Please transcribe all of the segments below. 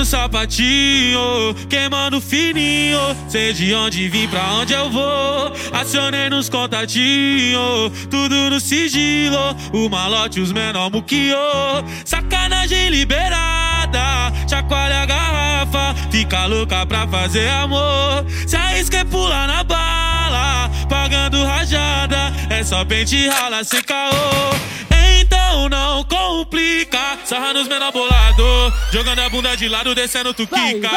no sapatinho, queimando fininho. Sei de onde vim, pra onde eu vou. Acionei nos contatinhos, tudo no sigilo. O malote, os menor muquiô. Sacanagem liberada, chacoalha a garrafa. Fica louca pra fazer amor. Se arrisca e pula na bala, pagando rajada. É só pente rala sem caô. Complica. Sarra nos menor bolado. Jogando a bunda de lado, descendo tu quica.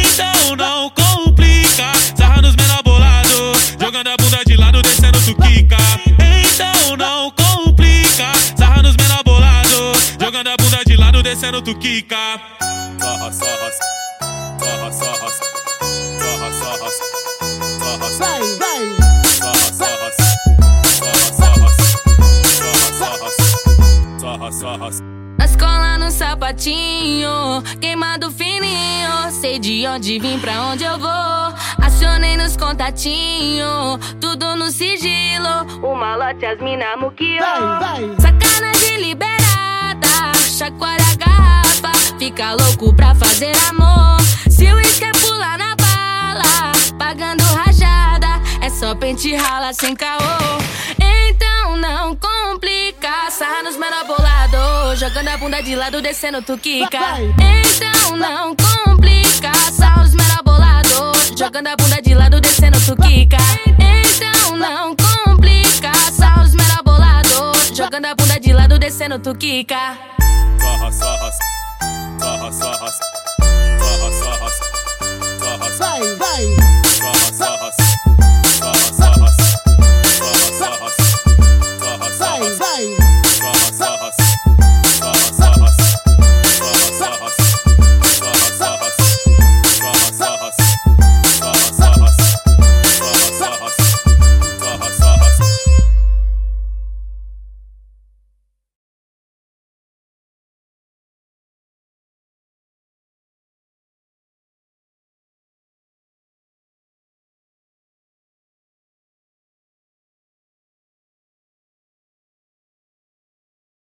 Então não complica. Sarra nos menor bolado. Jogando a bunda de lado, descendo tu quica. Então não complica. Sarra nos menor bolado. Jogando a bunda de lado, descendo tu quica. Sarra, sarra, sarra, sarra, sarra, Na escola no sapatinho, queimado fininho. Sei de onde vim, pra onde eu vou. Acionei nos contatinhos, tudo no sigilo. O malote, as mina vai. Sacanagem liberada, chacoalha a garrafa. Fica louco pra fazer amor. Se o é pular na bala, pagando rajada. É só pente rala sem caô. Jogando a bunda de lado, descendo tu quica. Então não complica, sarra nos menor bolado. Jogando a bunda de lado, descendo tu quica. Então não complica, sarra os menor bolado. Jogando a bunda de lado, descendo tu quica. Sarra, sarra, sarra, sarra, sarra, sarra, sarra, Vai, vai. sarra,